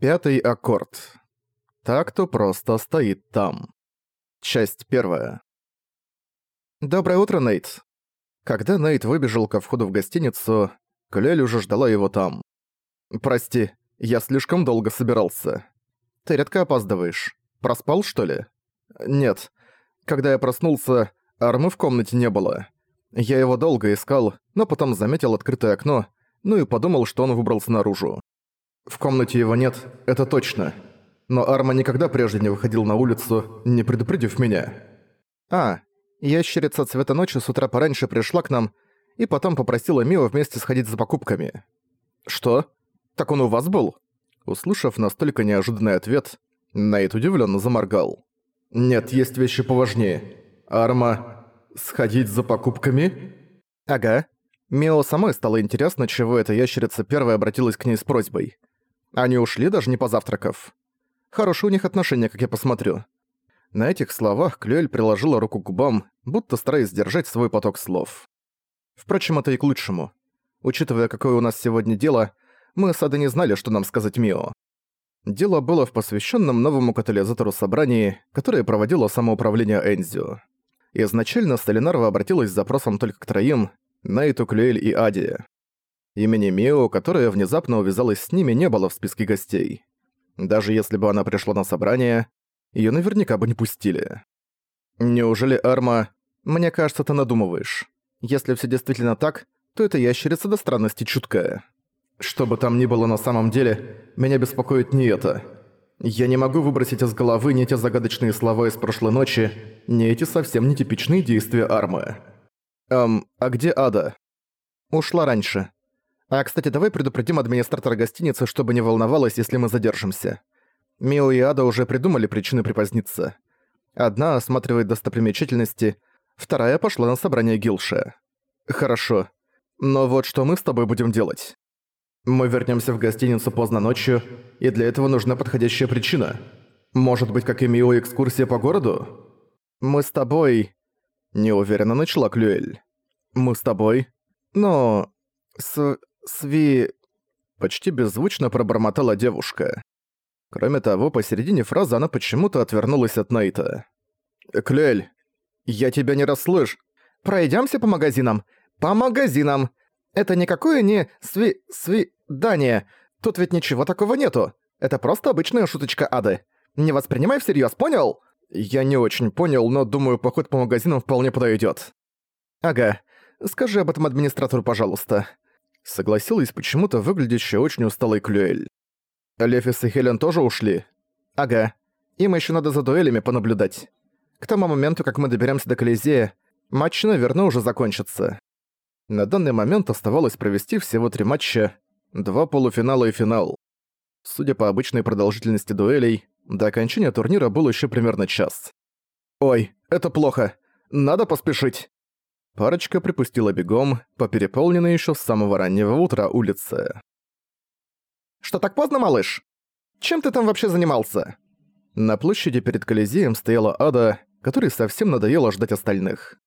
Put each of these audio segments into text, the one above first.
Пятый аккорд. Так, кто просто стоит там. Часть первая. «Доброе утро, Нейт». Когда Нейт выбежал ко входу в гостиницу, Клель уже ждала его там. «Прости, я слишком долго собирался. Ты редко опаздываешь. Проспал, что ли?» «Нет. Когда я проснулся, армы в комнате не было. Я его долго искал, но потом заметил открытое окно, ну и подумал, что он выбрался наружу. В комнате его нет, это точно. Но Арма никогда прежде не выходил на улицу, не предупредив меня. А, ящерица цвета ночи с утра пораньше пришла к нам и потом попросила Мио вместе сходить за покупками. Что? Так он у вас был? Услышав настолько неожиданный ответ, Найт удивленно заморгал. Нет, есть вещи поважнее. Арма, сходить за покупками? Ага. Мио самой стало интересно, чего эта ящерица первая обратилась к ней с просьбой. Они ушли, даже не позавтракав. Хорошие у них отношения, как я посмотрю. На этих словах Клюэль приложила руку к губам, будто стараясь сдержать свой поток слов. Впрочем, это и к лучшему. Учитывая, какое у нас сегодня дело, мы с Адой не знали, что нам сказать Мио. Дело было в посвященном новому катализатору собрании, которое проводило самоуправление Энзио. Изначально Сталинарва обратилась с запросом только к троим – Найту, Клюэль и Аде. Имени Мио, которая внезапно увязалась с ними, не было в списке гостей. Даже если бы она пришла на собрание, её наверняка бы не пустили. Неужели Арма... Мне кажется, ты надумываешь. Если всё действительно так, то эта ящерица до странности чуткая. Что бы там ни было на самом деле, меня беспокоит не это. Я не могу выбросить из головы ни эти загадочные слова из прошлой ночи, ни эти совсем нетипичные действия Армы. Эм, а где Ада? Ушла раньше. А, кстати, давай предупредим администратора гостиницы, чтобы не волновалась, если мы задержимся. Мио и Ада уже придумали причины припоздниться. Одна осматривает достопримечательности, вторая пошла на собрание Гилша. Хорошо. Но вот что мы с тобой будем делать? Мы вернемся в гостиницу поздно ночью, и для этого нужна подходящая причина. Может быть, как и Мио экскурсия по городу? Мы с тобой... Неуверенно начала Клюэль. Мы с тобой? Но... С... Сви...» Почти беззвучно пробормотала девушка. Кроме того, посередине фразы она почему-то отвернулась от Найта. «Клюэль, я тебя не расслыш. Пройдёмся по магазинам. По магазинам. Это никакое не сви... свидание. Тут ведь ничего такого нету. Это просто обычная шуточка Ады. Не воспринимай всерьёз, понял?» «Я не очень понял, но думаю, поход по магазинам вполне подойдёт». «Ага. Скажи об этом администратору, пожалуйста согласилась почему-то выглядящая очень усталой Клюэль. Лефис и Хелен тоже ушли? Ага. Им еще надо за дуэлями понаблюдать. К тому моменту, как мы доберемся до Колизея, матч, наверное, уже закончится. На данный момент оставалось провести всего три матча, два полуфинала и финал. Судя по обычной продолжительности дуэлей, до окончания турнира был еще примерно час. «Ой, это плохо. Надо поспешить!» Парочка припустила бегом по переполненной еще с самого раннего утра улице. «Что так поздно, малыш? Чем ты там вообще занимался?» На площади перед Колизеем стояла Ада, которой совсем надоело ждать остальных.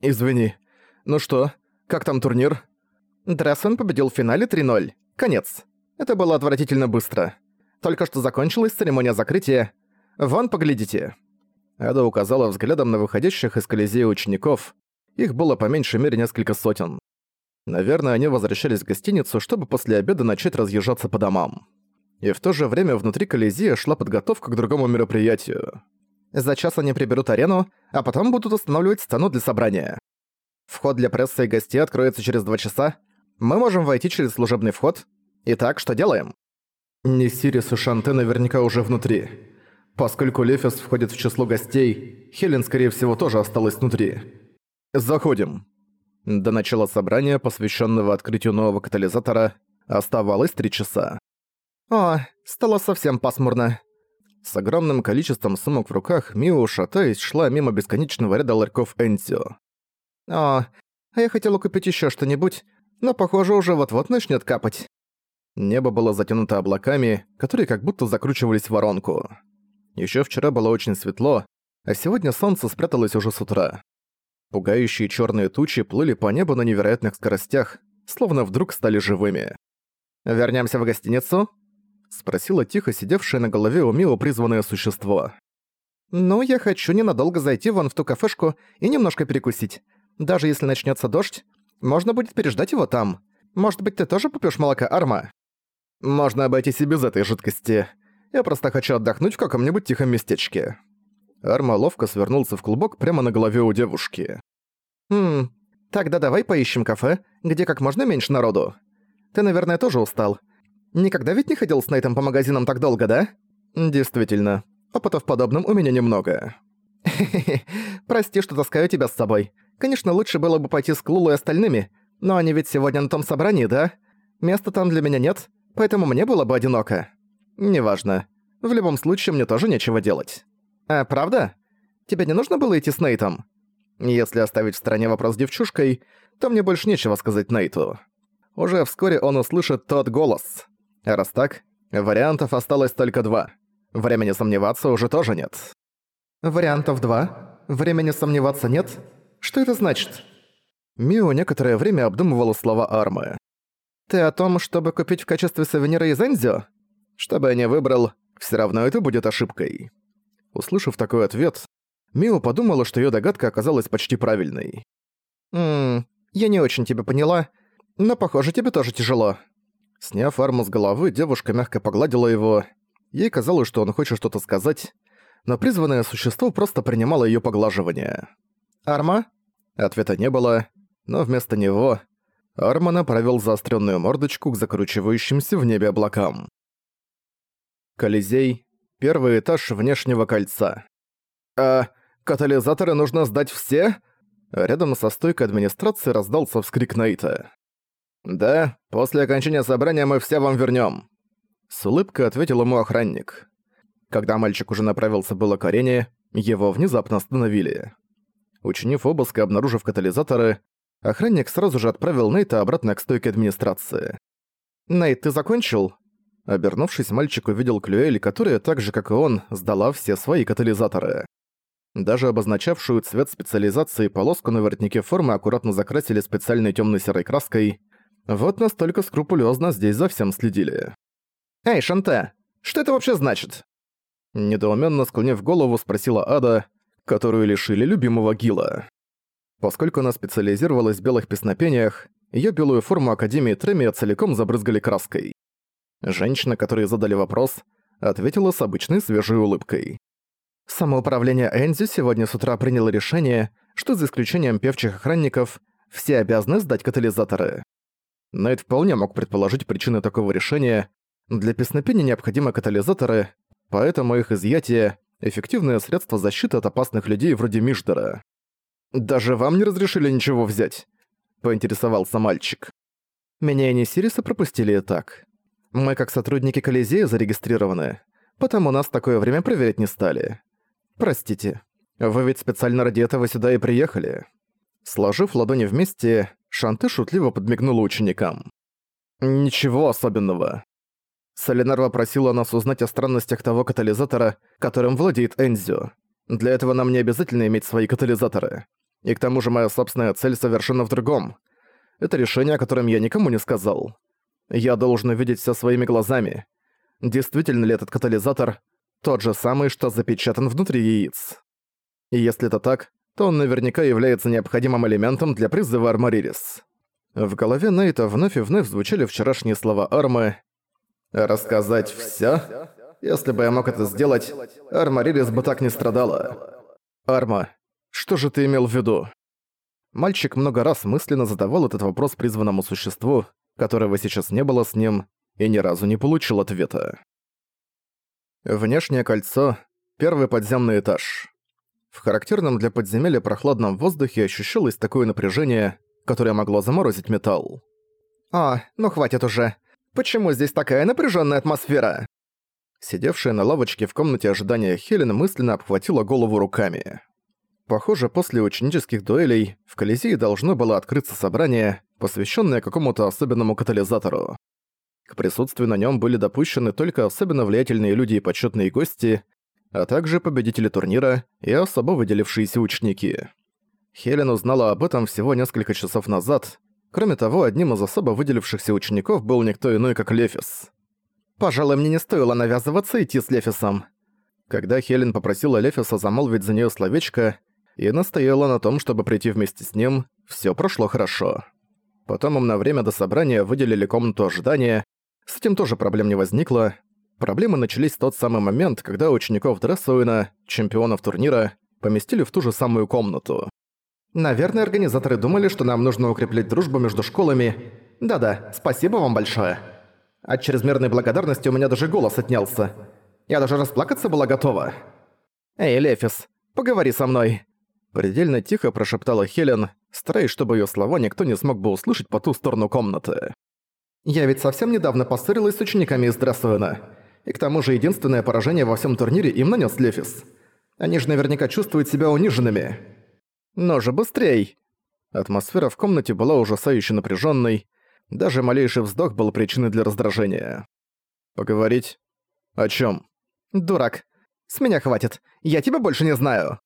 «Извини. Ну что, как там турнир?» Дрессен победил в финале 3-0. Конец. Это было отвратительно быстро. Только что закончилась церемония закрытия. Вон, поглядите. Ада указала взглядом на выходящих из Колизея учеников, их было по меньшей мере несколько сотен. Наверное, они возвращались в гостиницу, чтобы после обеда начать разъезжаться по домам. И в то же время внутри Колизея шла подготовка к другому мероприятию. За час они приберут арену, а потом будут устанавливать сцену для собрания. Вход для прессы и гостей откроется через два часа. Мы можем войти через служебный вход. Итак, что делаем? Несирис и Шанте наверняка уже внутри. Поскольку Лефис входит в число гостей, Хелен, скорее всего, тоже осталась внутри. «Заходим». До начала собрания, посвященного открытию нового катализатора, оставалось три часа. «О, стало совсем пасмурно». С огромным количеством сумок в руках Мио, шатаясь, шла мимо бесконечного ряда ларьков Энсио. «О, а я хотела купить еще что-нибудь, но, похоже, уже вот-вот начнет капать». Небо было затянуто облаками, которые как будто закручивались в воронку. Еще вчера было очень светло, а сегодня солнце спряталось уже с утра. Пугающие черные тучи плыли по небу на невероятных скоростях, словно вдруг стали живыми. Вернемся в гостиницу?» спросила тихо сидевшее на голове у Мио призванное существо. «Ну, я хочу ненадолго зайти вон в ту кафешку и немножко перекусить. Даже если начнется дождь, можно будет переждать его там. Может быть, ты тоже попьешь молока Арма?» «Можно обойтись и без этой жидкости. Я просто хочу отдохнуть в каком-нибудь тихом местечке». Арма ловко свернулся в клубок прямо на голове у девушки. «Хм, тогда давай поищем кафе, где как можно меньше народу. Ты, наверное, тоже устал. Никогда ведь не ходил с Нейтом по магазинам так долго, да?» «Действительно. Опыта в подобном у меня немного». «Хе-хе, прости, что таскаю тебя с собой. Конечно, лучше было бы пойти с Клулу и остальными, но они ведь сегодня на том собрании, да? Места там для меня нет, поэтому мне было бы одиноко. Неважно. В любом случае, мне тоже нечего делать. А правда? Тебе не нужно было идти с Нейтом? Если оставить в стороне вопрос с девчушкой, то мне больше нечего сказать Нейту. Уже вскоре он услышит тот голос. А раз так, вариантов осталось только два. Времени сомневаться уже тоже нет. Вариантов два? Времени сомневаться нет? Что это значит? Мио некоторое время обдумывала слова Армы. «Ты о том, чтобы купить в качестве сувенира из Энзио? Что бы я ни выбрал, все равно это будет ошибкой». Услышав такой ответ, Мио подумала, что ее догадка оказалась почти правильной. «Ммм, я не очень тебя поняла, но, похоже, тебе тоже тяжело». Сняв арму с головы, девушка мягко погладила его. Ей казалось, что он хочет что-то сказать, но призванное существо просто принимало ее поглаживание. «Арма?» Ответа не было, но вместо него Арма направил заостренную мордочку к закручивающимся в небе облакам. Колизей. Первый этаж внешнего кольца. «А катализаторы нужно сдать все?» Рядом со стойкой администрации раздался вскрик Нейта. «Да, после окончания собрания мы все вам вернем. С улыбкой ответил ему охранник. Когда мальчик уже направился было к арене, его внезапно остановили. Учинив обыск и обнаружив катализаторы, охранник сразу же отправил Нейта обратно к стойке администрации. «Нейт, ты закончил?» Обернувшись, мальчик увидел Клюэль, которая так же, как и он, сдала все свои катализаторы. Даже обозначавшую цвет специализации полоску на воротнике формы аккуратно закрасили специальной тёмно-серой краской. Вот настолько скрупулезно здесь за всем следили. «Эй, Шанте, что это вообще значит?» Недоуменно склонив голову, спросила Ада, которую лишили любимого Гила. Поскольку она специализировалась в белых песнопениях, ее белую форму Академии Тремия целиком забрызгали краской. Женщина, которой задали вопрос, ответила с обычной свежей улыбкой. Самоуправление Энзи сегодня с утра приняло решение, что за исключением певчих охранников, все обязаны сдать катализаторы. Найт вполне мог предположить причины такого решения. Для песнопения необходимы катализаторы, поэтому их изъятие — эффективное средство защиты от опасных людей вроде Мишдера. «Даже вам не разрешили ничего взять?» — поинтересовался мальчик. «Меня и Несириса пропустили и так. Мы как сотрудники Колизея зарегистрированы, потому нас такое время проверять не стали. Простите, вы ведь специально ради этого сюда и приехали». Сложив ладони вместе, Шанты шутливо подмигнула ученикам. «Ничего особенного. Солинарва просила нас узнать о странностях того катализатора, которым владеет Энзио. Для этого нам не обязательно иметь свои катализаторы. И к тому же моя собственная цель совершенно в другом. Это решение, о котором я никому не сказал. Я должен увидеть все своими глазами. Действительно ли этот катализатор тот же самый, что запечатан внутри яиц? И если это так, то он наверняка является необходимым элементом для призыва Армаририс. В голове Нейта вновь и вновь звучали вчерашние слова Армы «Рассказать всё? Если бы я мог это сделать, Армаририс бы так не страдала». «Арма, что же ты имел в виду?» Мальчик много раз мысленно задавал этот вопрос призванному существу, которого сейчас не было с ним, и ни разу не получил ответа. Внешнее кольцо — первый подземный этаж. В характерном для подземелья прохладном воздухе ощущалось такое напряжение, которое могло заморозить металл. «А, ну хватит уже. Почему здесь такая напряженная атмосфера?» Сидевшая на лавочке в комнате ожидания Хелен мысленно обхватила голову руками. Похоже, после ученических дуэлей в Колизее должно было открыться собрание, посвященное какому-то особенному катализатору. К присутствию на нем были допущены только особенно влиятельные люди и почетные гости, а также победители турнира и особо выделившиеся ученики. Хелен узнала об этом всего несколько часов назад. Кроме того, одним из особо выделившихся учеников был никто иной, как Лефис. Пожалуй, мне не стоило навязываться идти с Лефисом. Когда Хелен попросила Лефиса замолвить за неё словечко и настояла на том, чтобы прийти вместе с ним, всё прошло хорошо. Потом им на время до собрания выделили комнату ожидания. С этим тоже проблем не возникло. Проблемы начались в тот самый момент, когда учеников Дрессуина, чемпионов турнира, поместили в ту же самую комнату. Наверное, организаторы думали, что нам нужно укреплять дружбу между школами. Да-да, спасибо вам большое. От чрезмерной благодарности у меня даже голос отнялся. Я даже расплакаться была готова. «Эй, Лефис, поговори со мной!» Предельно тихо прошептала Хелен, стараясь, чтобы её слова никто не смог бы услышать по ту сторону комнаты. «Я ведь совсем недавно поссорилась с учениками из Дрессуэна. И к тому же единственное поражение во всем турнире им нанес Лефис. Они же наверняка чувствуют себя униженными. Но же быстрей!» Атмосфера в комнате была ужасающе напряженной. Даже малейший вздох был причиной для раздражения. «Поговорить? О чем? «Дурак. С меня хватит. Я тебя больше не знаю».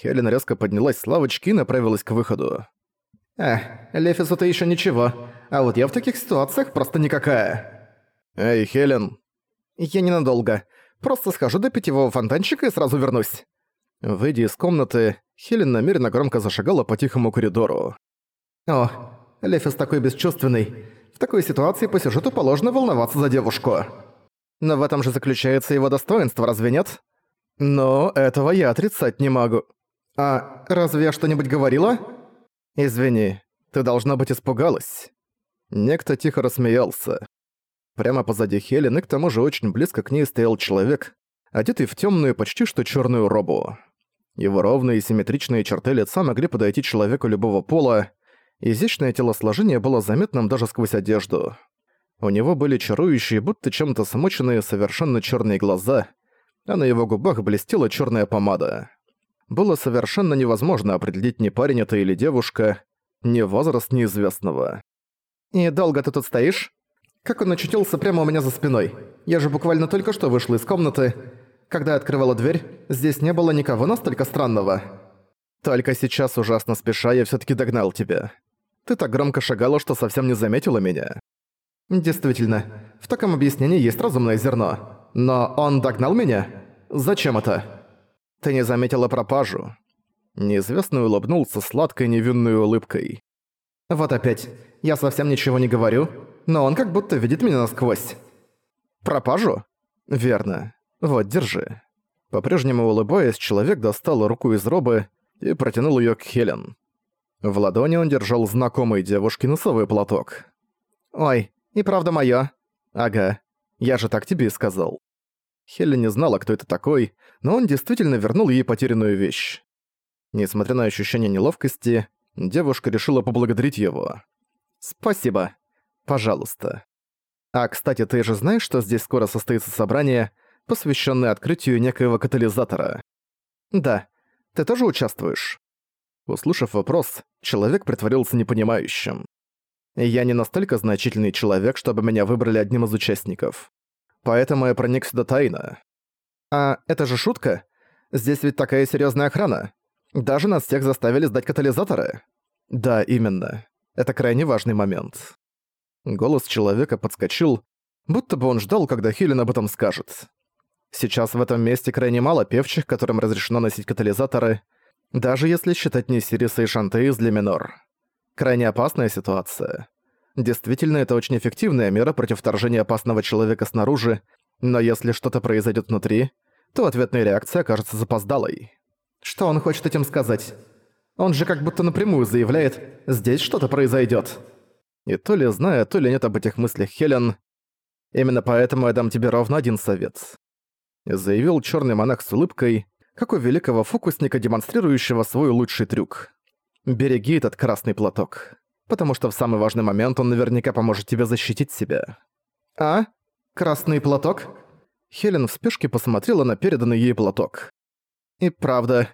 Хелен резко поднялась с лавочки и направилась к выходу. «Эх, Лефису-то еще ничего, а вот я в таких ситуациях просто никакая». «Эй, Хелен». «Я ненадолго. Просто схожу до питьевого фонтанчика и сразу вернусь». Выйдя из комнаты, Хелен намеренно громко зашагала по тихому коридору. «О, Лефис такой бесчувственный. В такой ситуации по сюжету положено волноваться за девушку». Но в этом же заключается его достоинство, разве нет? Но этого я отрицать не могу. А разве я что-нибудь говорила? Извини, ты должна быть испугалась. Некто тихо рассмеялся. Прямо позади Хелен и к тому же очень близко к ней стоял человек, одетый в темную, почти что черную робу. Его ровные и симметричные черты лица могли подойти человеку любого пола, изящное телосложение было заметным даже сквозь одежду. У него были чарующие, будто чем-то смоченные совершенно черные глаза, а на его губах блестела черная помада. Было совершенно невозможно определить, ни парень это или девушка, ни возраст неизвестного. «И долго ты тут стоишь?» «Как он очутился прямо у меня за спиной? Я же буквально только что вышла из комнаты. Когда я открывала дверь, здесь не было никого настолько странного. Только сейчас, ужасно спеша, я всё-таки догнал тебя. Ты так громко шагала, что совсем не заметила меня. Действительно, в таком объяснении есть разумное зерно. Но он догнал меня? Зачем это? Ты не заметила пропажу? Неизвестный улыбнулся сладкой невинной улыбкой. Вот опять. Я совсем ничего не говорю, но он как будто видит меня насквозь. Пропажу? Верно. Вот, держи. По-прежнему улыбаясь, человек достал руку из робы и протянул её к Хелен. В ладони он держал знакомый девушке носовой платок. «Ой, и правда моё. Ага. Я же так тебе и сказал. Хелли не знала, кто это такой, но он действительно вернул ей потерянную вещь. Несмотря на ощущение неловкости, девушка решила поблагодарить его. «Спасибо. Пожалуйста. А, кстати, ты же знаешь, что здесь скоро состоится собрание, посвященное открытию некоего катализатора?» «Да. Ты тоже участвуешь?» Услышав вопрос, человек притворился непонимающим. Я не настолько значительный человек, чтобы меня выбрали одним из участников. Поэтому я проник сюда тайно. А это же шутка? Здесь ведь такая серьезная охрана. Даже нас всех заставили сдать катализаторы. Да, именно. Это крайне важный момент. Голос человека подскочил, будто бы он ждал, когда Хилин об этом скажет. Сейчас в этом месте крайне мало певчих, которым разрешено носить катализаторы, даже если считать не Сириса и Шантеис для минор. Крайне опасная ситуация. Действительно, это очень эффективная мера против вторжения опасного человека снаружи, но если что-то произойдет внутри, то ответная реакция окажется запоздалой. Что он хочет этим сказать? Он же как будто напрямую заявляет «здесь что-то произойдет. И то ли зная, то ли нет об этих мыслях Хелен, именно поэтому я дам тебе ровно один совет. Заявил черный монах с улыбкой, как у великого фокусника, демонстрирующего свой лучший трюк. Береги этот красный платок, потому что в самый важный момент он наверняка поможет тебе защитить себя. А? Красный платок? Хелен в спешке посмотрела на переданный ей платок. И правда,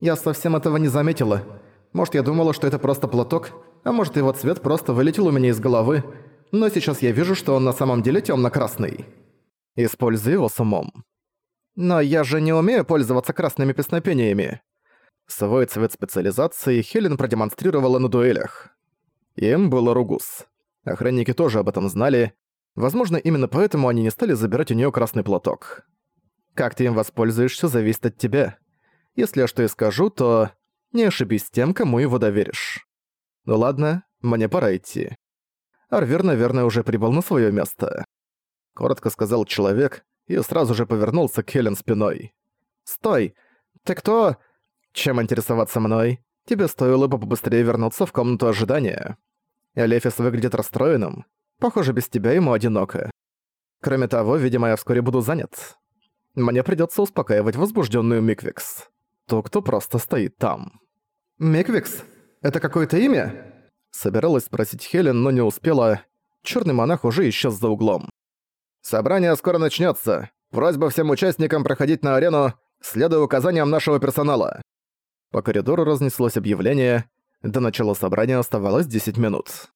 я совсем этого не заметила. Может, я думала, что это просто платок, а может, его цвет просто вылетел у меня из головы, но сейчас я вижу, что он на самом деле темно-красный. Используй его с умом. Но я же не умею пользоваться красными песнопениями. Свой цвет специализации Хелен продемонстрировала на дуэлях. Им был Ругус. Охранники тоже об этом знали, Возможно, именно поэтому они не стали забирать у нее красный платок. Как ты им воспользуешься, зависит от тебя. Если я что и скажу, то не ошибись тем, кому его доверишь. Ну ладно, мне пора идти. Арвер, наверное, уже прибыл на свое место. Коротко сказал человек и сразу же повернулся к Хелен спиной. «Стой! Ты кто?» «Чем интересоваться мной? Тебе стоило бы побыстрее вернуться в комнату ожидания. Элефис выглядит расстроенным. Похоже, без тебя ему одиноко. Кроме того, видимо, я вскоре буду занят. Мне придётся успокаивать возбуждённую Миквикс. То, кто просто стоит там. «Миквикс? Это какое-то имя?» Собиралась спросить Хелен, но не успела. Чёрный монах уже исчез за углом. «Собрание скоро начнётся. Просьба всем участникам проходить на арену, следуя указаниям нашего персонала». По коридору разнеслось объявление. До начала собрания оставалось 10 минут.